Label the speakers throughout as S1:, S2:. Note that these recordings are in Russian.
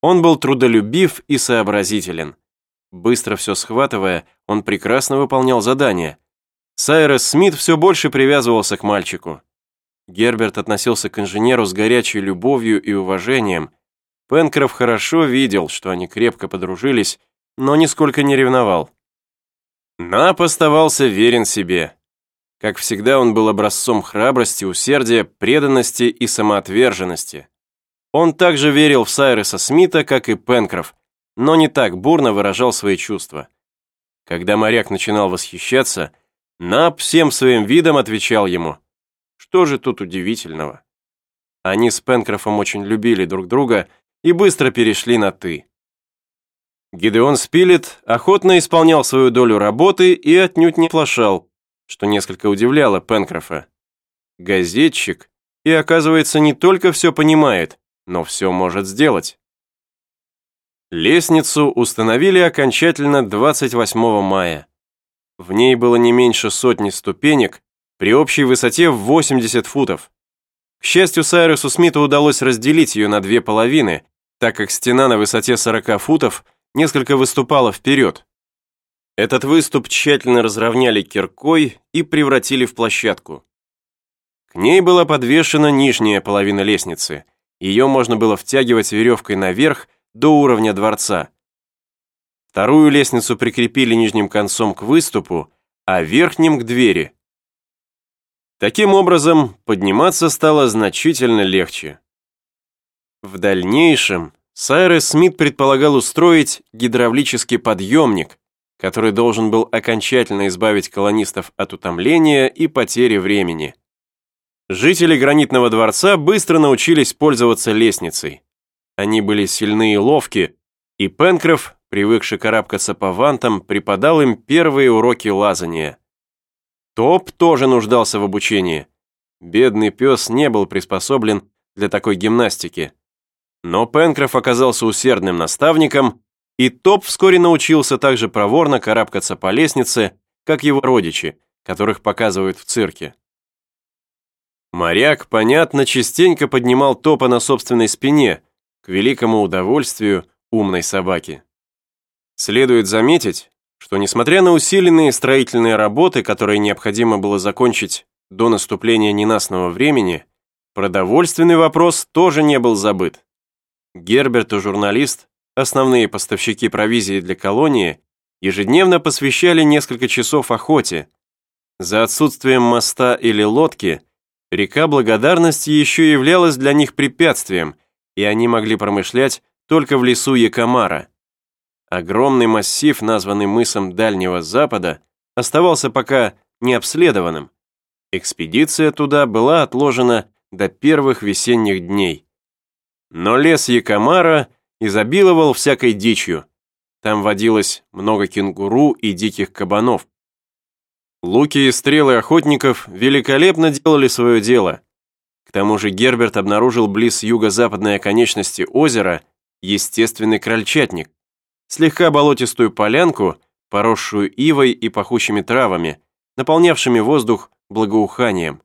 S1: Он был трудолюбив и сообразителен. Быстро все схватывая, он прекрасно выполнял задания. Сайрес Смит все больше привязывался к мальчику. Герберт относился к инженеру с горячей любовью и уважением. Пенкроф хорошо видел, что они крепко подружились, но нисколько не ревновал. Нап оставался верен себе. Как всегда, он был образцом храбрости, усердия, преданности и самоотверженности. Он также верил в Сайреса Смита, как и Пенкроф, но не так бурно выражал свои чувства. Когда моряк начинал восхищаться, Нап всем своим видом отвечал ему – что же тут удивительного? Они с Пенкрофом очень любили друг друга и быстро перешли на «ты». Гидеон Спилет охотно исполнял свою долю работы и отнюдь не плашал, что несколько удивляло Пенкрофа. Газетчик и, оказывается, не только все понимает, но все может сделать. Лестницу установили окончательно 28 мая. В ней было не меньше сотни ступенек, при общей высоте в 80 футов. К счастью, Сайрусу Смиту удалось разделить ее на две половины, так как стена на высоте 40 футов несколько выступала вперед. Этот выступ тщательно разровняли киркой и превратили в площадку. К ней была подвешена нижняя половина лестницы. Ее можно было втягивать веревкой наверх до уровня дворца. Вторую лестницу прикрепили нижним концом к выступу, а верхним к двери – Таким образом, подниматься стало значительно легче. В дальнейшем Сайрес Смит предполагал устроить гидравлический подъемник, который должен был окончательно избавить колонистов от утомления и потери времени. Жители гранитного дворца быстро научились пользоваться лестницей. Они были сильны и ловки, и Пенкроф, привыкший карабкаться по вантам, преподал им первые уроки лазания. Топ тоже нуждался в обучении. Бедный пес не был приспособлен для такой гимнастики. Но Пенкроф оказался усердным наставником, и Топ вскоре научился так же проворно карабкаться по лестнице, как его родичи, которых показывают в цирке. Моряк, понятно, частенько поднимал Топа на собственной спине, к великому удовольствию умной собаки. Следует заметить, что несмотря на усиленные строительные работы, которые необходимо было закончить до наступления ненастного времени, продовольственный вопрос тоже не был забыт. Герберт и журналист, основные поставщики провизии для колонии, ежедневно посвящали несколько часов охоте. За отсутствием моста или лодки река Благодарности еще являлась для них препятствием, и они могли промышлять только в лесу Якомара. Огромный массив, названный мысом Дальнего Запада, оставался пока необследованным. Экспедиция туда была отложена до первых весенних дней. Но лес Якомара изобиловал всякой дичью. Там водилось много кенгуру и диких кабанов. Луки и стрелы охотников великолепно делали свое дело. К тому же Герберт обнаружил близ юго-западной оконечности озера естественный крольчатник слегка болотистую полянку, поросшую ивой и пахучими травами, наполнявшими воздух благоуханием.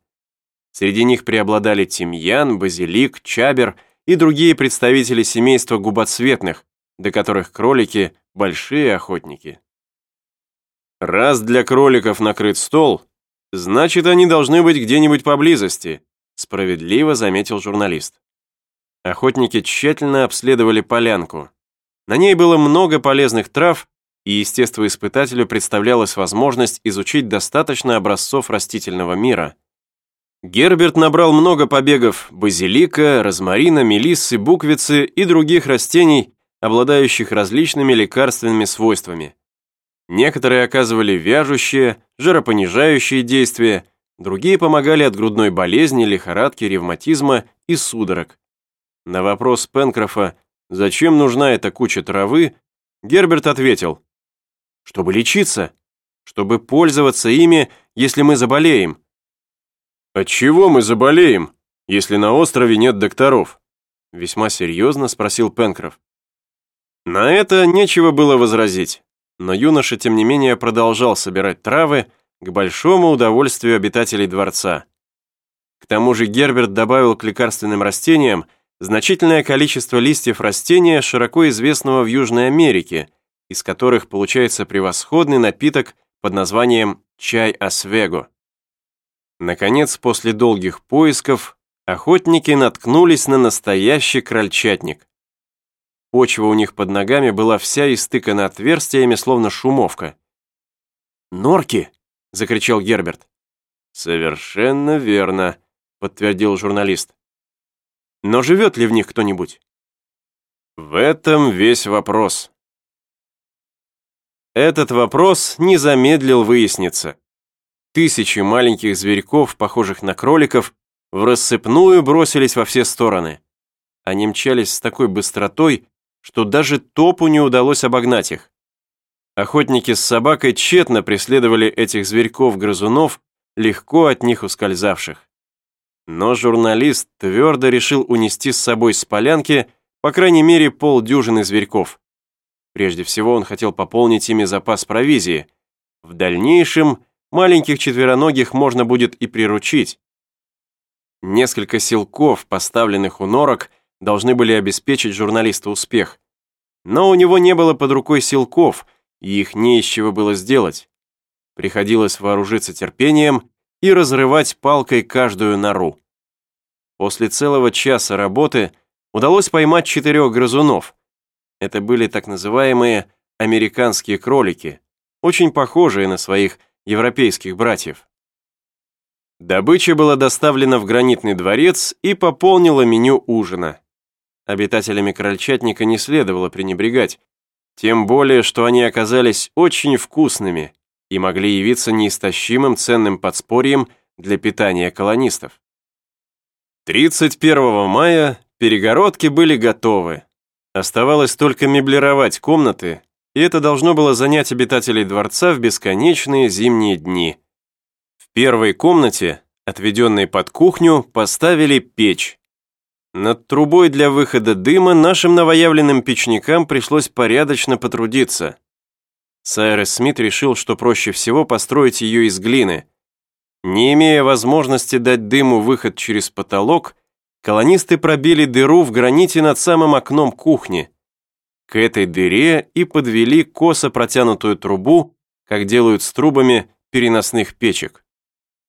S1: Среди них преобладали тимьян, базилик, чабер и другие представители семейства губоцветных, до которых кролики – большие охотники. Раз для кроликов накрыт стол, значит, они должны быть где-нибудь поблизости, справедливо заметил журналист. Охотники тщательно обследовали полянку. На ней было много полезных трав, и естествоиспытателю представлялась возможность изучить достаточно образцов растительного мира. Герберт набрал много побегов базилика, розмарина, мелиссы, буквицы и других растений, обладающих различными лекарственными свойствами. Некоторые оказывали вяжущие, жиропонижающие действия, другие помогали от грудной болезни, лихорадки, ревматизма и судорог. На вопрос Пенкрофа, зачем нужна эта куча травы, Герберт ответил, чтобы лечиться, чтобы пользоваться ими, если мы заболеем. От чего мы заболеем, если на острове нет докторов? Весьма серьезно спросил Пенкроф. На это нечего было возразить, но юноша, тем не менее, продолжал собирать травы к большому удовольствию обитателей дворца. К тому же Герберт добавил к лекарственным растениям значительное количество листьев растения, широко известного в Южной Америке, из которых получается превосходный напиток под названием чай освего. Наконец, после долгих поисков, охотники наткнулись на настоящий крольчатник. Почва у них под ногами была вся истыкана отверстиями, словно шумовка. «Норки!» — закричал Герберт. «Совершенно верно», — подтвердил журналист. «Но живет ли в них кто-нибудь?» В этом весь вопрос. Этот вопрос не замедлил выясниться. Тысячи маленьких зверьков, похожих на кроликов, в рассыпную бросились во все стороны. Они мчались с такой быстротой, что даже топу не удалось обогнать их. Охотники с собакой тщетно преследовали этих зверьков-грызунов, легко от них ускользавших. Но журналист твердо решил унести с собой с полянки по крайней мере полдюжины зверьков. Прежде всего он хотел пополнить ими запас провизии. В дальнейшем маленьких четвероногих можно будет и приручить. Несколько силков, поставленных у норок, должны были обеспечить журналисту успех. Но у него не было под рукой силков, и их не из чего было сделать. Приходилось вооружиться терпением и разрывать палкой каждую нору. После целого часа работы удалось поймать четырех грызунов. Это были так называемые американские кролики, очень похожие на своих европейских братьев. Добыча была доставлена в гранитный дворец и пополнила меню ужина. Обитателями крольчатника не следовало пренебрегать, тем более, что они оказались очень вкусными и могли явиться неистощимым ценным подспорьем для питания колонистов. 31 мая перегородки были готовы. Оставалось только меблировать комнаты, и это должно было занять обитателей дворца в бесконечные зимние дни. В первой комнате, отведенной под кухню, поставили печь, над трубой для выхода дыма нашим новоявленным печникам пришлось порядочно потрудиться. Сайрес Смит решил, что проще всего построить ее из глины. Не имея возможности дать дыму выход через потолок, колонисты пробили дыру в граните над самым окном кухни. К этой дыре и подвели косо протянутую трубу, как делают с трубами переносных печек.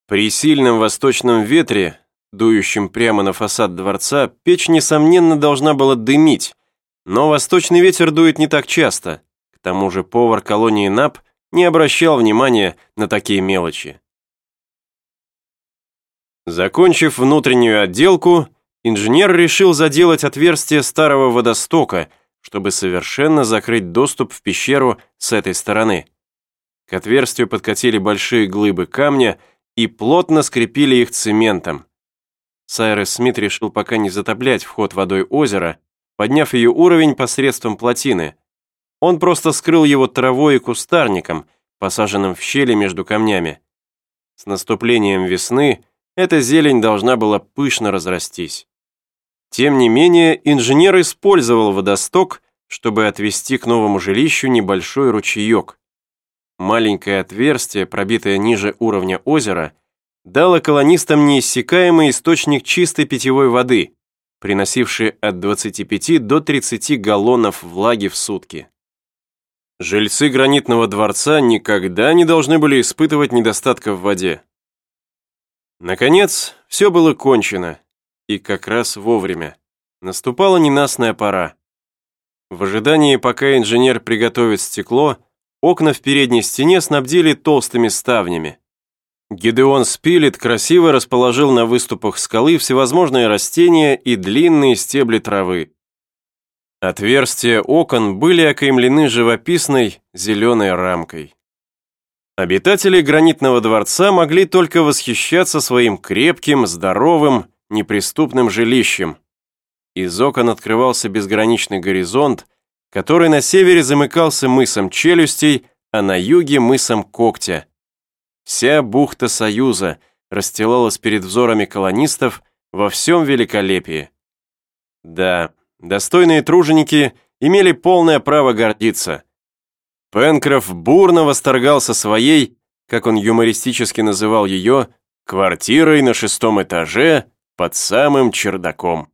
S1: При сильном восточном ветре дующим прямо на фасад дворца, печь, несомненно, должна была дымить, но восточный ветер дует не так часто. К тому же повар колонии НАП не обращал внимания на такие мелочи. Закончив внутреннюю отделку, инженер решил заделать отверстие старого водостока, чтобы совершенно закрыть доступ в пещеру с этой стороны. К отверстию подкатили большие глыбы камня и плотно скрепили их цементом. Сайрес Смит решил пока не затоплять вход водой озера, подняв ее уровень посредством плотины. Он просто скрыл его травой и кустарником, посаженным в щели между камнями. С наступлением весны эта зелень должна была пышно разрастись. Тем не менее, инженер использовал водосток, чтобы отвести к новому жилищу небольшой ручеек. Маленькое отверстие, пробитое ниже уровня озера, дало колонистам неиссякаемый источник чистой питьевой воды, приносивший от 25 до 30 галлонов влаги в сутки. Жильцы гранитного дворца никогда не должны были испытывать недостатка в воде. Наконец, все было кончено, и как раз вовремя. Наступала ненастная пора. В ожидании, пока инженер приготовит стекло, окна в передней стене снабдили толстыми ставнями. Гидеон Спилет красиво расположил на выступах скалы всевозможные растения и длинные стебли травы. Отверстия окон были окаймлены живописной зеленой рамкой. Обитатели гранитного дворца могли только восхищаться своим крепким, здоровым, неприступным жилищем. Из окон открывался безграничный горизонт, который на севере замыкался мысом челюстей, а на юге мысом когтя. Вся бухта Союза расстилалась перед взорами колонистов во всем великолепии. Да, достойные труженики имели полное право гордиться. Пенкроф бурно восторгался своей, как он юмористически называл ее, квартирой на шестом этаже под самым чердаком.